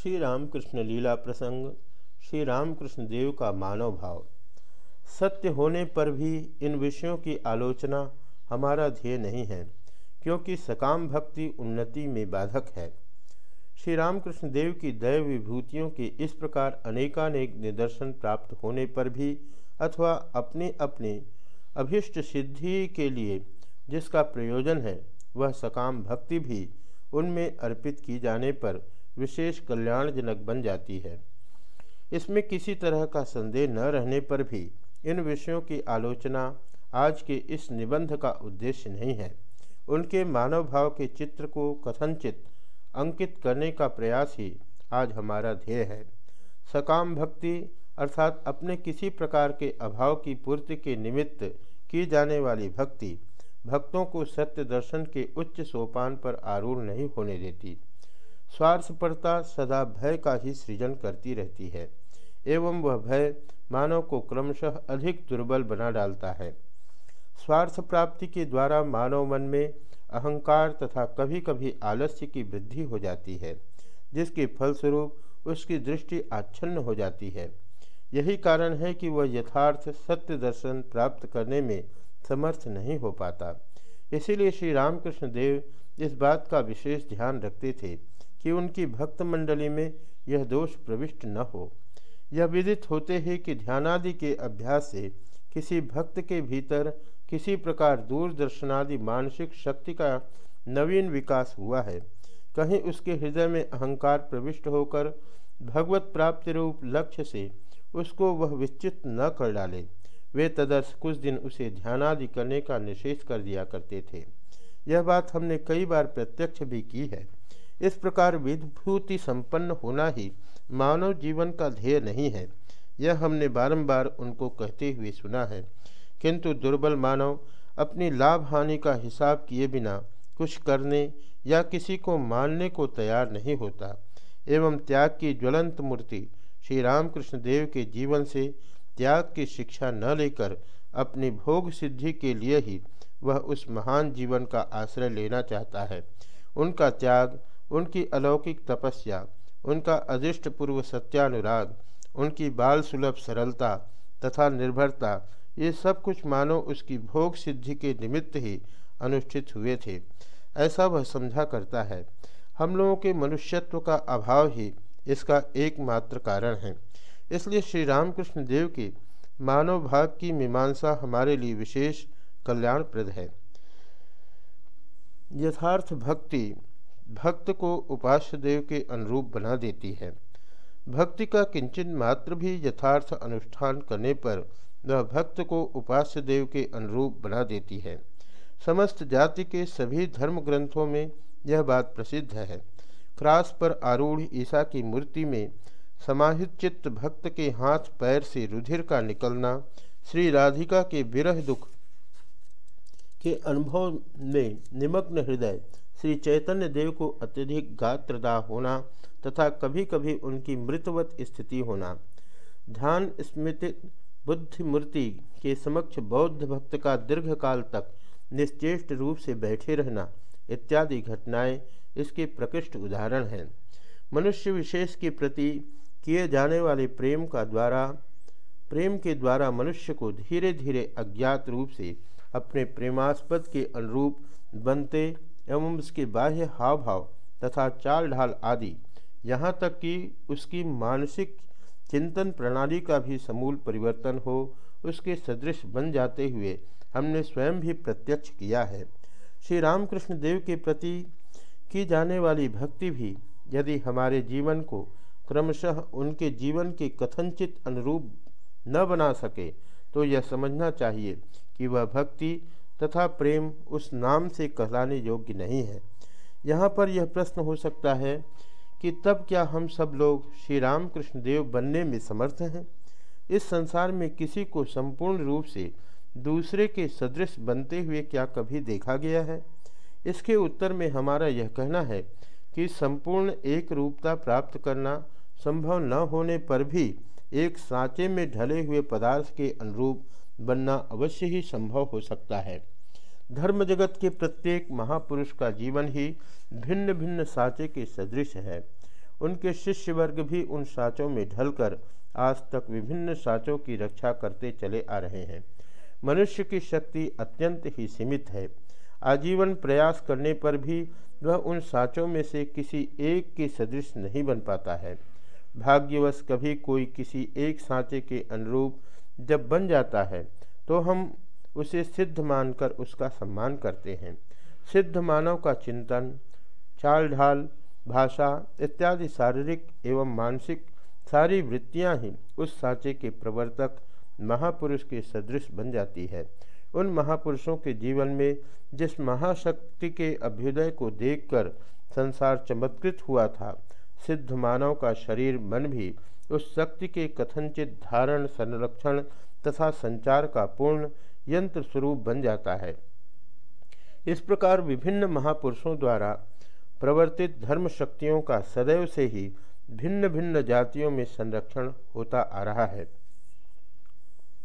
श्री रामकृष्ण लीला प्रसंग श्री रामकृष्ण देव का मानव भाव। सत्य होने पर भी इन विषयों की आलोचना हमारा ध्येय नहीं है, क्योंकि सकाम भक्ति उन्नति में बाधक है। श्री रामकृष्ण देव की दैव विभूतियों के इस प्रकार अनेकानेक निदर्शन प्राप्त होने पर भी अथवा अपने अपने अभिष्ट सिद्धि के लिए जिसका प्रयोजन है, वह सकाम भक्ति भी उनमें अर्पित की जाने पर विशेष कल्याणजनक बन जाती है। इसमें किसी तरह का संदेह न रहने पर भी इन विषयों की आलोचना आज के इस निबंध का उद्देश्य नहीं है। उनके मानव भाव के चित्र को कथनचित, अंकित करने का प्रयास ही आज हमारा ध्येय है। सकाम भक्ति अर्थात अपने किसी प्रकार के अभाव की पूर्ति के निमित्त की जाने वाली भक्ति, भक्तों को सत्य दर्शन के उच्च सोपान पर आरूढ़ नहीं होने देती। स्वार्थपरता सदा भय का ही सृजन करती रहती है। एवं वह भय मानव को क्रमशः अधिक दुर्बल बना डालता है। स्वार्थ प्राप्ति के द्वारा मानव मन में अहंकार तथा कभी कभी आलस्य की वृद्धि हो जाती है, जिसके फलस्वरूप उसकी दृष्टि आच्छन्न हो जाती है। यही कारण है कि वह यथार्थ सत्य दर्शन प्राप्त करने में समर्थ नहीं हो पाता। इसीलिए श्री रामकृष्ण देव इस बात का विशेष ध्यान रखते थे कि उनकी भक्त मंडली में यह दोष प्रविष्ट न हो। यह विदित होते ही कि ध्यानादि के अभ्यास से किसी भक्त के भीतर किसी प्रकार दूरदर्शनादि मानसिक शक्ति का नवीन विकास हुआ है। कहीं उसके हृदय में अहंकार प्रविष्ट होकर भगवत प्राप्ति रूप लक्ष्य से उसको वह विचित न कर डाले, वे तदर्थ कुछ दिन उसे ध्यानादि करने का निषेध कर दिया करते थे। यह बात हमने कई बार प्रत्यक्ष भी की है। इस प्रकार विभूति संपन्न होना ही मानव जीवन का ध्येय नहीं है। यह हमने बारंबार उनको कहते हुए सुना है। किंतु दुर्बल मानव अपनी लाभ हानि का हिसाब किए बिना कुछ करने या किसी को मानने को तैयार नहीं होता। एवं त्याग की ज्वलंत मूर्ति श्री रामकृष्ण देव के जीवन से त्याग की शिक्षा न लेकर अपनी भोग सिद्धि के लिए ही वह उस महान जीवन का आश्रय लेना चाहता है। उनका त्याग उनकी अलौकिक तपस्या, उनका अदृष्ट पूर्व सत्यानुराग, उनकी बाल सुलभ सरलता तथा निर्भरता, ये सब कुछ मानो उसकी भोग सिद्धि के निमित्त ही अनुष्ठित हुए थे। ऐसा वह समझा करता है। हम लोगों के मनुष्यत्व का अभाव ही इसका एकमात्र कारण है। इसलिए श्री रामकृष्ण देव की मानव भाग की मीमांसा हमारे लिए विशेष कल्याणप्रद है। यथार्थ भक्ति भक्त को उपास्य देव के अनुरूप बना देती है। भक्ति का किंचन मात्र भी यथार्थ अनुष्ठान करने पर वह भक्त को उपास्य देव के अनुरूप बना देती है। समस्त जाति के सभी धर्म ग्रंथों में यह बात प्रसिद्ध है। क्रास पर आरूढ़ ईसा की मूर्ति में समाहित चित्त भक्त के हाथ पैर से रुधिर का निकलना, श्री राधिका के विरह दुख के अनुभव में निमग्न हृदय श्री चैतन्य देव को अत्यधिक गात्रदा होना तथा कभी कभी उनकी मृतवत स्थिति होना। ध्यान स्मृति बुद्धि मूर्ति के समक्ष बौद्ध भक्त का दीर्घकाल तक निश्चेष्ट रूप से बैठे रहना इत्यादि घटनाएँ इसके प्रकृष्ट उदाहरण हैं। मनुष्य विशेष के प्रति किए जाने वाले प्रेम का द्वारा, प्रेम के द्वारा मनुष्य को धीरे धीरे अज्ञात रूप से अपने प्रेमास्पद के अनुरूप बनते एवं उसके बाह्य हाव भाव तथा चाल ढाल आदि। यहाँ तक कि उसकी मानसिक चिंतन प्रणाली का भी समूल परिवर्तन हो, उसके सदृश बन जाते हुए हमने स्वयं भी प्रत्यक्ष किया है। श्री रामकृष्ण देव के प्रति की जाने वाली भक्ति भी यदि हमारे जीवन को क्रमशः उनके जीवन के कथनचित अनुरूप न बना सके तो यह समझना चाहिए कि वह भक्ति तथा प्रेम उस नाम से कहलाने योग्य नहीं है। यहाँ पर यह प्रश्न हो सकता है कि तब क्या हम सब लोग श्री राम कृष्ण देव बनने में समर्थ हैं? इस संसार में किसी को संपूर्ण रूप से दूसरे के सदृश बनते हुए क्या कभी देखा गया है? इसके उत्तर में हमारा यह कहना है कि संपूर्ण एक रूपता प्राप्त करना संभव न होने पर भी एक सांचे में ढले हुए पदार्थ के अनुरूप बनना अवश्य ही संभव हो सकता है। धर्म जगत के प्रत्येक महापुरुष का जीवन ही भिन्न भिन्न साँचे के सदृश है। उनके शिष्य वर्ग भी उन साँचों में ढलकर आज तक विभिन्न साँचों की रक्षा करते चले आ रहे हैं। मनुष्य की शक्ति अत्यंत ही सीमित है। आजीवन प्रयास करने पर भी वह उन साँचों में से किसी एक के सदृश नहीं बन पाता है। भाग्यवश कभी कोई किसी एक सांचे के अनुरूप जब बन जाता है तो हम उसे सिद्ध मानकर उसका सम्मान करते हैं। सिद्ध मानव का चिंतन चाल ढाल भाषा इत्यादि शारीरिक एवं मानसिक सारी वृत्तियाँ ही उस साँचे के प्रवर्तक महापुरुष के सदृश बन जाती है। उन महापुरुषों के जीवन में जिस महाशक्ति के अभ्युदय को देखकर संसार चमत्कृत हुआ था, सिद्ध मानव का शरीर, मन भी उस शक्ति के कथनचित धारण, संरक्षण तथा संचार का पूर्ण यंत्र स्वरूप बन जाता है। इस प्रकार विभिन्न महापुरुषों द्वारा प्रवर्तित धर्म शक्तियों का सदैव से ही भिन्न भिन्न जातियों में संरक्षण होता आ रहा है।